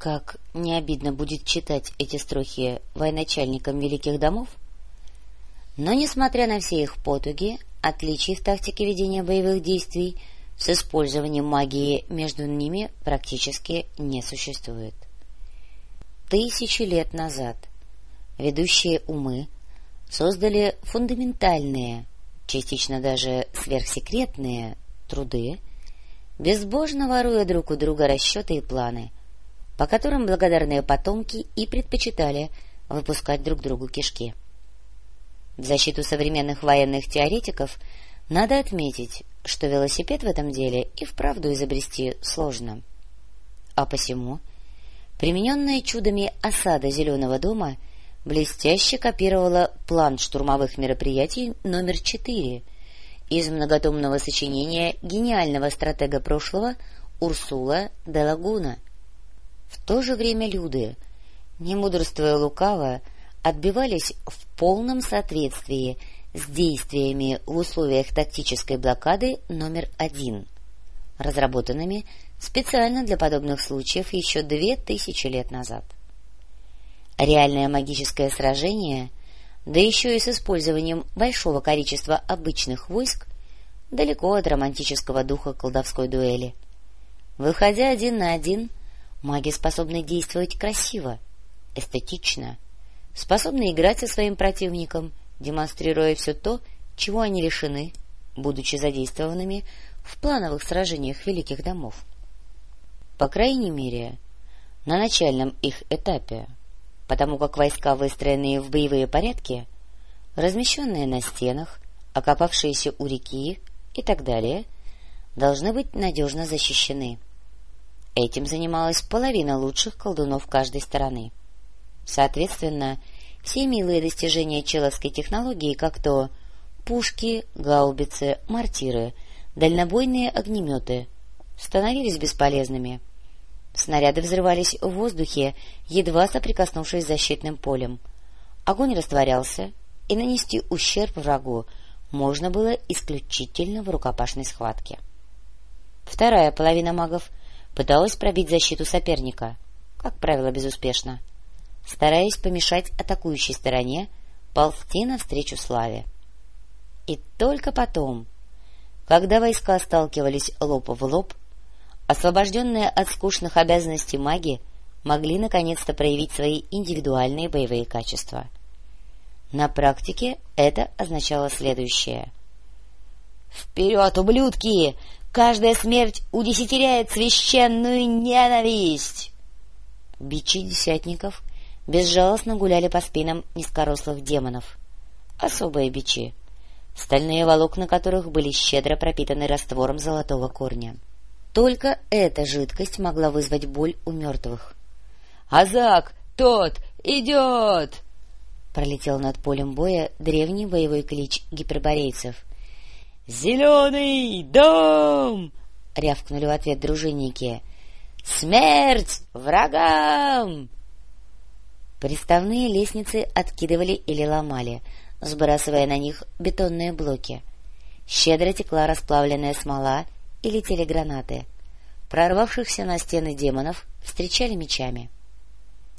как не обидно будет читать эти строки военачальникам великих домов, но, несмотря на все их потуги, отличий в тактике ведения боевых действий с использованием магии между ними практически не существует. Тысячи лет назад ведущие умы создали фундаментальные, частично даже сверхсекретные труды, безбожно воруя друг у друга расчеты и планы, по которым благодарные потомки и предпочитали выпускать друг другу кишки. В защиту современных военных теоретиков надо отметить, что велосипед в этом деле и вправду изобрести сложно. А посему примененная чудами осада Зеленого дома блестяще копировала план штурмовых мероприятий номер четыре из многотомного сочинения гениального стратега прошлого Урсула де Лагуна. В то же время люди, не мудрствуя лукаво, отбивались в полном соответствии с действиями в условиях тактической блокады номер один, разработанными специально для подобных случаев еще две тысячи лет назад. Реальное магическое сражение, да еще и с использованием большого количества обычных войск, далеко от романтического духа колдовской дуэли. Выходя один на один, маги способны действовать красиво, эстетично — способны играть со своим противником, демонстрируя все то, чего они лишены, будучи задействованными в плановых сражениях великих домов. По крайней мере, на начальном их этапе, потому как войска, выстроенные в боевые порядки, размещенные на стенах, окопавшиеся у реки и так далее, должны быть надежно защищены. Этим занималась половина лучших колдунов каждой стороны. Соответственно, все милые достижения человской технологии, как то пушки, гаубицы, мортиры, дальнобойные огнеметы, становились бесполезными. Снаряды взрывались в воздухе, едва соприкоснувшись с защитным полем. Огонь растворялся, и нанести ущерб врагу можно было исключительно в рукопашной схватке. Вторая половина магов пыталась пробить защиту соперника, как правило, безуспешно стараясь помешать атакующей стороне ползти навстречу славе. И только потом, когда войска сталкивались лоб в лоб, освобожденные от скучных обязанностей маги могли наконец-то проявить свои индивидуальные боевые качества. На практике это означало следующее. «Вперед, ублюдки! Каждая смерть удесятеряет священную ненависть!» Бичи десятников безжалостно гуляли по спинам низкорослых демонов. Особые бичи, стальные волокна которых были щедро пропитаны раствором золотого корня. Только эта жидкость могла вызвать боль у мертвых. — Азак! Тот! Идет! Пролетел над полем боя древний боевой клич гиперборейцев. — Зеленый дом! — рявкнули в ответ дружинники. — Смерть врагам! Приставные лестницы откидывали или ломали, сбрасывая на них бетонные блоки. Щедро текла расплавленная смола и летели гранаты. Прорвавшихся на стены демонов встречали мечами.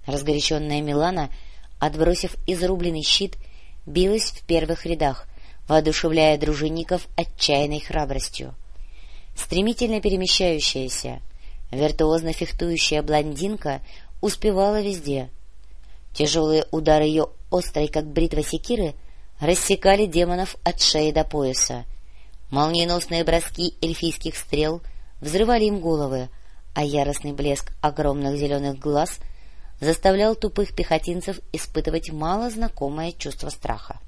Разгоряченная Милана, отбросив изрубленный щит, билась в первых рядах, воодушевляя дружинников отчаянной храбростью. Стремительно перемещающаяся, виртуозно фехтующая блондинка успевала везде — Тяжелые удары ее острой, как бритва секиры, рассекали демонов от шеи до пояса. Молниеносные броски эльфийских стрел взрывали им головы, а яростный блеск огромных зеленых глаз заставлял тупых пехотинцев испытывать мало знакомое чувство страха.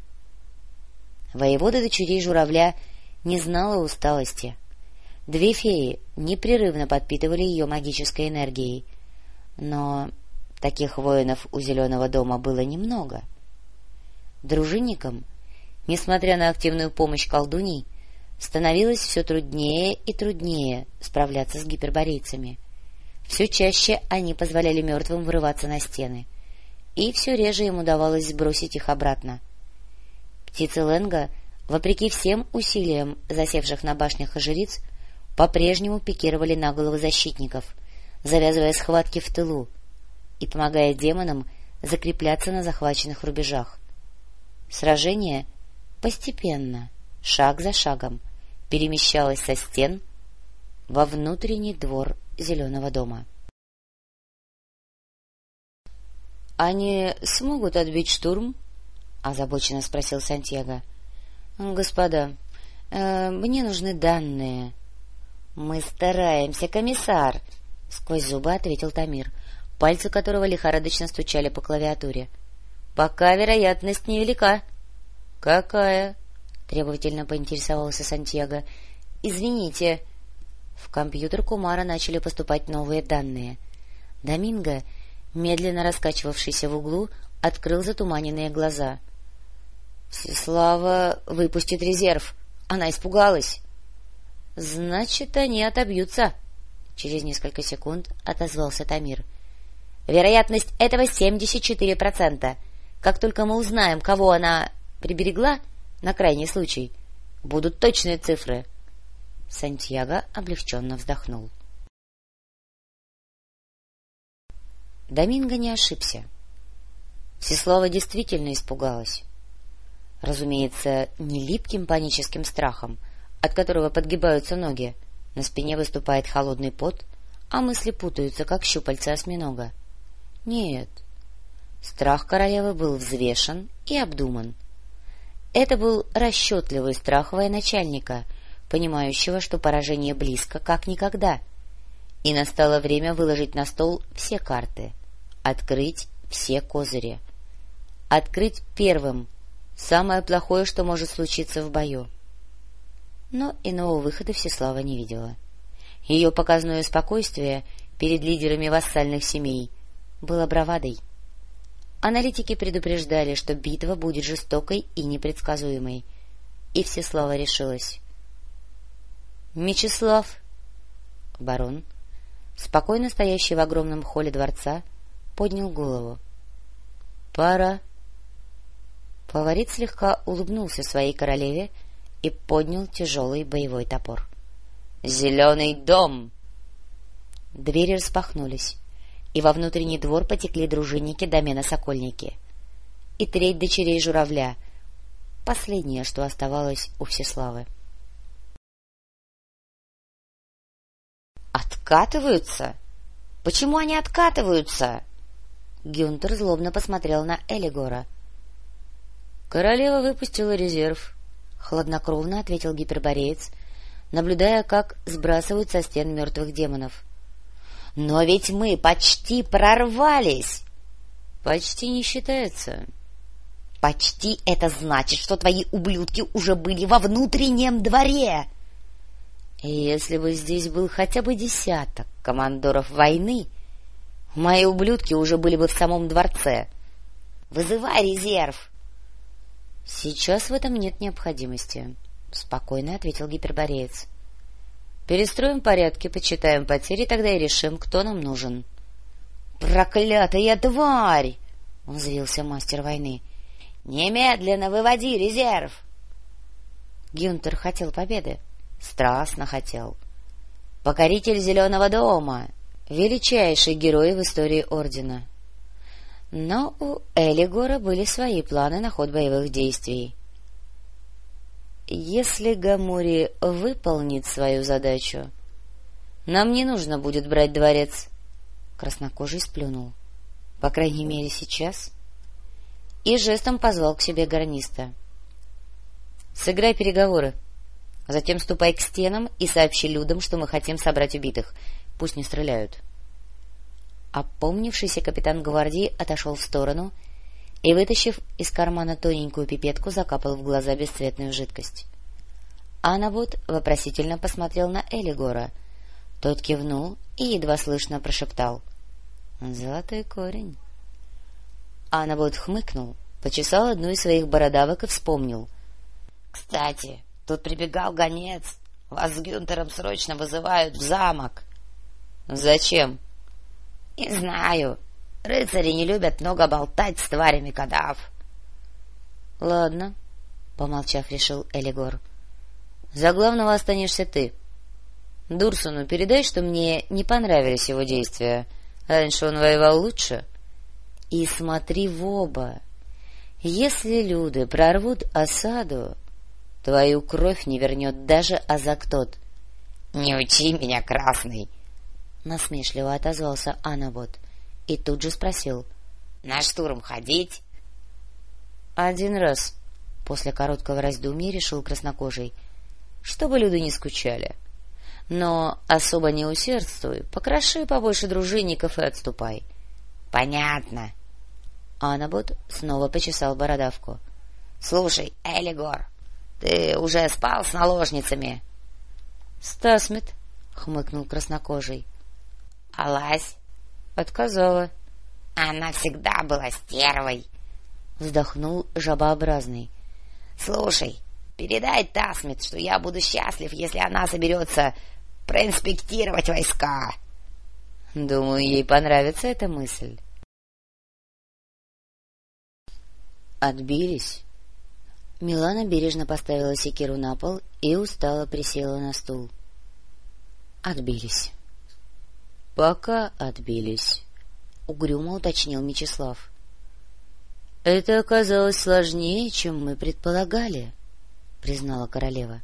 Воевода дочерей журавля не знала усталости. Две феи непрерывно подпитывали ее магической энергией, но Таких воинов у Зеленого дома было немного. Дружинникам, несмотря на активную помощь колдуней, становилось все труднее и труднее справляться с гиперборейцами. Все чаще они позволяли мертвым врываться на стены, и все реже им удавалось сбросить их обратно. Птицы Ленга, вопреки всем усилиям засевших на башнях жриц, по-прежнему пикировали на головы защитников, завязывая схватки в тылу, и помогая демонам закрепляться на захваченных рубежах. Сражение постепенно, шаг за шагом, перемещалось со стен во внутренний двор Зеленого дома. — Они смогут отбить штурм? — озабоченно спросил Сантьяго. — Господа, э, мне нужны данные. — Мы стараемся, комиссар! — сквозь зубы ответил Тамир, пальцы которого лихорадочно стучали по клавиатуре. — Пока вероятность невелика. — Какая? — требовательно поинтересовался Сантьяго. — Извините. В компьютер Кумара начали поступать новые данные. Доминго, медленно раскачивавшийся в углу, открыл затуманенные глаза. — Всеслава выпустит резерв. Она испугалась. — Значит, они отобьются. Через несколько секунд отозвался Тамир. — Вероятность этого семьдесят четыре процента. Как только мы узнаем, кого она приберегла, на крайний случай, будут точные цифры. Сантьяго облегченно вздохнул. Доминго не ошибся. Всеслава действительно испугалась. Разумеется, не липким паническим страхом — от которого подгибаются ноги, на спине выступает холодный пот, а мысли путаются, как щупальца осьминога. Нет, страх королевы был взвешен и обдуман. Это был расчетливый страх военачальника, понимающего, что поражение близко, как никогда. И настало время выложить на стол все карты, открыть все козыри. Открыть первым самое плохое, что может случиться в бою — но иного выхода Всеслава не видела. Ее показное спокойствие перед лидерами вассальных семей было бравадой. Аналитики предупреждали, что битва будет жестокой и непредсказуемой, и Всеслава решилась. — Мечислав! Барон, спокойно стоящий в огромном холле дворца, поднял голову. — Пора. Фаворит слегка улыбнулся своей королеве, — и поднял тяжелый боевой топор. «Зеленый дом!» Двери распахнулись, и во внутренний двор потекли дружинники домена Сокольники. И треть дочерей журавля, последнее, что оставалось у Всеславы. «Откатываются? Почему они откатываются?» Гюнтер злобно посмотрел на Элигора. «Королева выпустила резерв», — хладнокровно ответил гипербореец, наблюдая, как сбрасывают со стен мертвых демонов. — Но ведь мы почти прорвались! — Почти не считается. — Почти это значит, что твои ублюдки уже были во внутреннем дворе! — Если бы здесь был хотя бы десяток командоров войны, мои ублюдки уже были бы в самом дворце. — Вызывай резерв! —— Сейчас в этом нет необходимости, — спокойно ответил гипербореец. — Перестроим порядки, почитаем потери, тогда и решим, кто нам нужен. — Проклятая тварь! — взвился мастер войны. — Немедленно выводи резерв! Гюнтер хотел победы. Страстно хотел. Покоритель Зеленого дома, величайший герой в истории Ордена — но у Элигора были свои планы на ход боевых действий. Если Гамури выполнит свою задачу, нам не нужно будет брать дворец. Краснокожий сплюнул. По крайней мере, сейчас. И жестом позвал к себе гарниста. — Сыграй переговоры. Затем ступай к стенам и сообщи людям, что мы хотим собрать убитых. Пусть не стреляют. — Опомнившийся капитан гвардии отошел в сторону и, вытащив из кармана тоненькую пипетку, закапал в глаза бесцветную жидкость. Анабот вопросительно посмотрел на Элигора. Тот кивнул и едва слышно прошептал. — Золотой корень. Анабот хмыкнул, почесал одну из своих бородавок и вспомнил. — Кстати, тут прибегал гонец. Вас с Гюнтером срочно вызывают в замок. — Зачем? —— Не знаю. Рыцари не любят много болтать с тварями кадав. — Ладно, — помолчав, решил Элигор. — За главного останешься ты. Дурсону передай, что мне не понравились его действия. Раньше он воевал лучше. И смотри в оба. Если люди прорвут осаду, твою кровь не вернет даже Азактот. — Не учи меня, Красный! — насмешливо отозвался Анабот и тут же спросил. — На штурм ходить? — Один раз, — после короткого раздумья решил краснокожий, — чтобы люди не скучали. Но особо не усердствуй, покроши побольше дружинников и отступай. — Понятно. Анабот снова почесал бородавку. — Слушай, Элигор, ты уже спал с наложницами? — Стасмит, — хмыкнул краснокожий. — Алась? — Отказала. — Она всегда была стервой, — вздохнул жабообразный. — Слушай, передай Тасмит, что я буду счастлив, если она соберется проинспектировать войска. Думаю, ей понравится эта мысль. Отбились. Милана бережно поставила секиру на пол и устало присела на стул. Отбились. — Пока отбились, — угрюмо уточнил Мечислав. — Это оказалось сложнее, чем мы предполагали, — признала королева.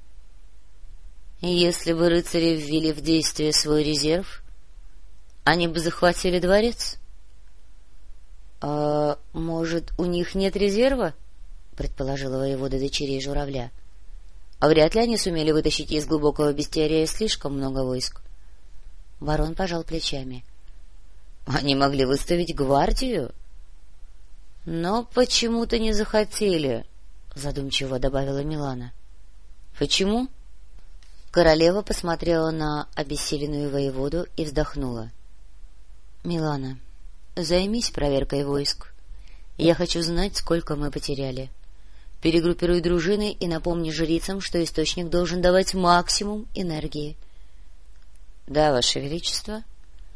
— Если бы рыцари ввели в действие свой резерв, они бы захватили дворец. — А может, у них нет резерва? — предположила воевода дочерей журавля. — А вряд ли они сумели вытащить из глубокого бестиария слишком много войск. Барон пожал плечами. — Они могли выставить гвардию? — Но почему-то не захотели, — задумчиво добавила Милана. — Почему? Королева посмотрела на обессиленную воеводу и вздохнула. — Милана, займись проверкой войск. Я хочу знать, сколько мы потеряли. Перегруппируй дружины и напомни жрицам, что источник должен давать максимум энергии. —— Да, Ваше Величество.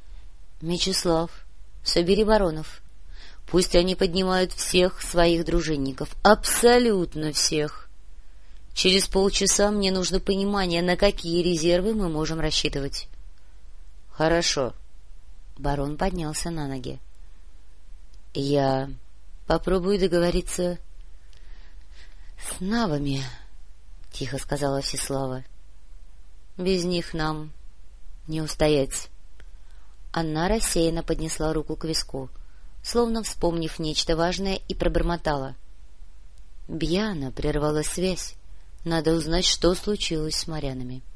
— Мечислав, собери баронов. Пусть они поднимают всех своих дружинников, абсолютно всех. Через полчаса мне нужно понимание, на какие резервы мы можем рассчитывать. — Хорошо. Барон поднялся на ноги. — Я попробую договориться с навами, — тихо сказала Всеслава. — Без них нам не устоять. Она рассеянно поднесла руку к виску, словно вспомнив нечто важное, и пробормотала. Бьяна прервала связь. Надо узнать, что случилось с морянами. —